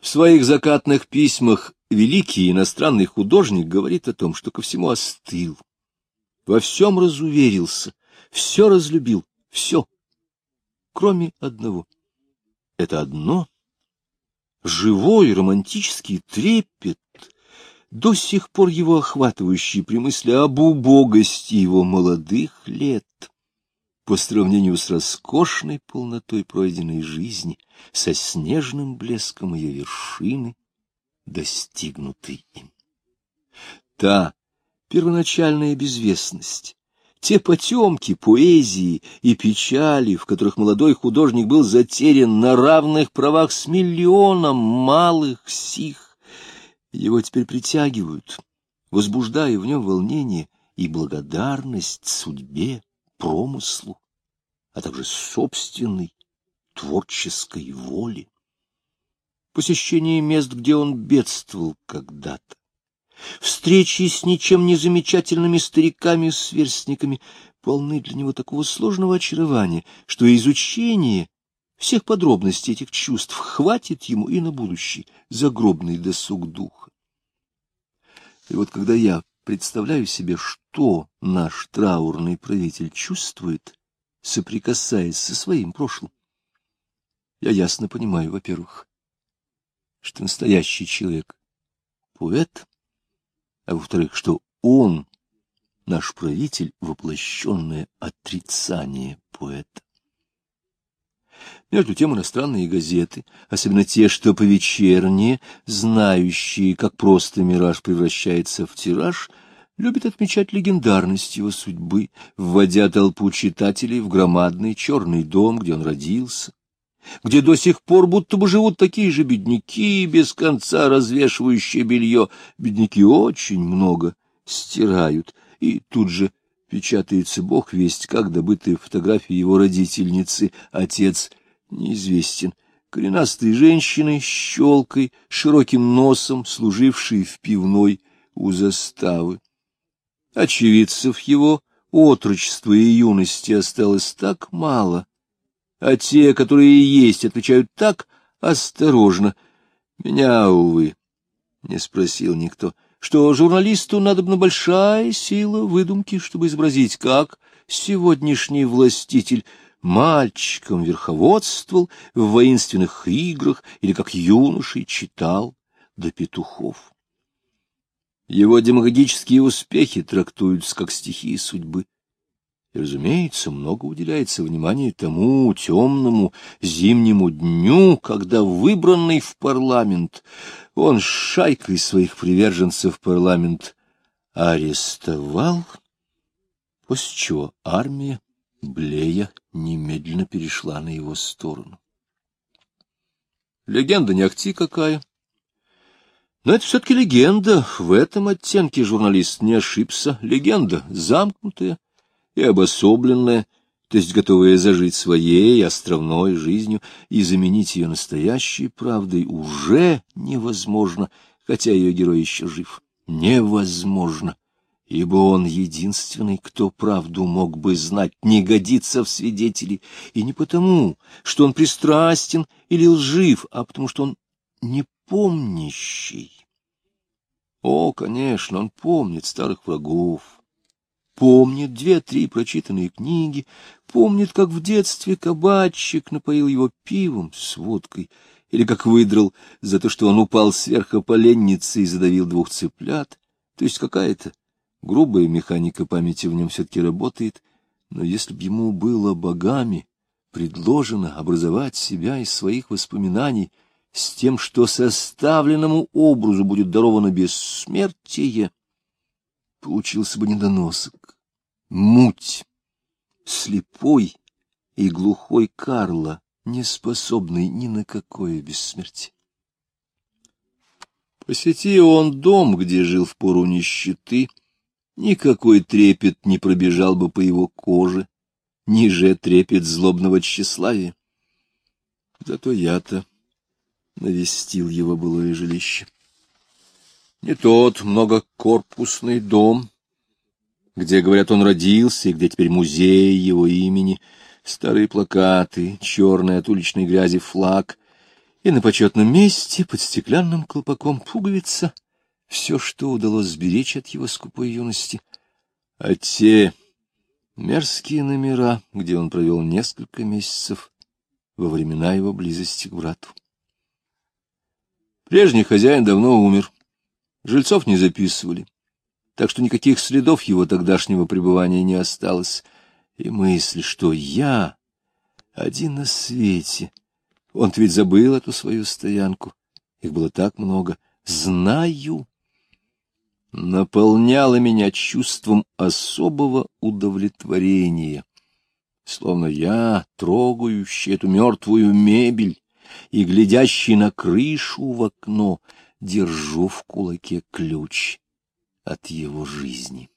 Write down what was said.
В своих закатных письмах великий иностранный художник говорит о том, что ко всему остыл, во всем разуверился, все разлюбил, все, кроме одного. Это одно — живой романтический трепет, до сих пор его охватывающий при мысли об убогости его молодых лет по сравнению с роскошной полнотой пройденной жизни, со снежным блеском ее вершины, достигнутой им. Та первоначальная безвестность, те потемки поэзии и печали, в которых молодой художник был затерян на равных правах с миллионом малых сих, его теперь притягивают, возбуждая в нем волнение и благодарность судьбе, промыслу, а также собственной творческой воли. Посещение мест, где он бедствовал когда-то, встречи с ничем не замечательными стариками-сверстниками полны для него такого сложного очарования, что изучение всех подробностей этих чувств хватит ему и на будущий загробный досуг духа. И вот когда я представляю себе, что наш траурный правитель чувствует, соприкасаясь со своим прошлым. Я ясно понимаю, во-первых, что настоящий человек — поэт, а во-вторых, что он, наш правитель, воплощенное отрицание поэта. Между тем иностранные газеты, особенно те, что повечерние, знающие, как просто мираж превращается в тираж, любят отмечать легендарность его судьбы, вводя толпу читателей в громадный черный дом, где он родился, где до сих пор будто бы живут такие же бедняки, без конца развешивающие белье. Бедняки очень много стирают, и тут же печатается бог весть, как добытые фотографии его родительницы, отец неизвестен, коренастой женщиной с щелкой, широким носом, служившей в пивной у заставы. Очевидцев его отрочества и юности осталось так мало, а те, которые есть, отвечают так осторожно. Меня, увы, не спросил никто — что журналисту надобна большая сила выдумки, чтобы изобразить, как сегодняшний властитель мальчиком верховодствовал в воинственных играх или как юношей читал до петухов. Его демагогические успехи трактуются как стихии судьбы. И, разумеется, много уделяется внимания тому темному зимнему дню, когда выбранный в парламент, он шайкой своих приверженцев парламент арестовал, после чего армия, блея, немедленно перешла на его сторону. Легенда не ахти какая. Но это все-таки легенда. В этом оттенке журналист не ошибся. Легенда замкнутая, и обособленная, то есть готовая зажить своей островной жизнью и заменить ее настоящей правдой, уже невозможно, хотя ее герой еще жив. Невозможно, ибо он единственный, кто правду мог бы знать, не годится в свидетели, и не потому, что он пристрастен или лжив, а потому что он непомнящий. О, конечно, он помнит старых врагов, помнит две-три прочитанные книги, помнит, как в детстве кабачик напоил его пивом с водкой, или как выдрал за то, что он упал сверху поленницы и задавил двух цыплят. То есть какая-то грубая механика памяти в нем все-таки работает, но если б ему было богами предложено образовать себя из своих воспоминаний с тем, что составленному образу будет даровано бессмертие, получился бы недоносок, муть, слепой и глухой Карла, не способный ни на какое бессмертие. Посети он дом, где жил в пору нищеты, никакой трепет не пробежал бы по его коже, ниже трепет злобного тщеславия. Зато я-то навестил его былое жилище. Не тот многокорпусный дом, где, говорят, он родился, и где теперь музей его имени, старые плакаты, черный от уличной грязи флаг, И на почетном месте под стеклянным колпаком пуговица — все, что удалось сберечь от его скупой юности. А те мерзкие номера, где он провел несколько месяцев во времена его близости к брату. Прежний хозяин давно умер, жильцов не записывали, так что никаких следов его тогдашнего пребывания не осталось, и мысль, что я один на свете, он-то ведь забыл эту свою стоянку, их было так много, знаю, наполняла меня чувством особого удовлетворения, словно я, трогающий эту мертвую мебель и глядящий на крышу в окно, держу в кулаке ключ от его жизни.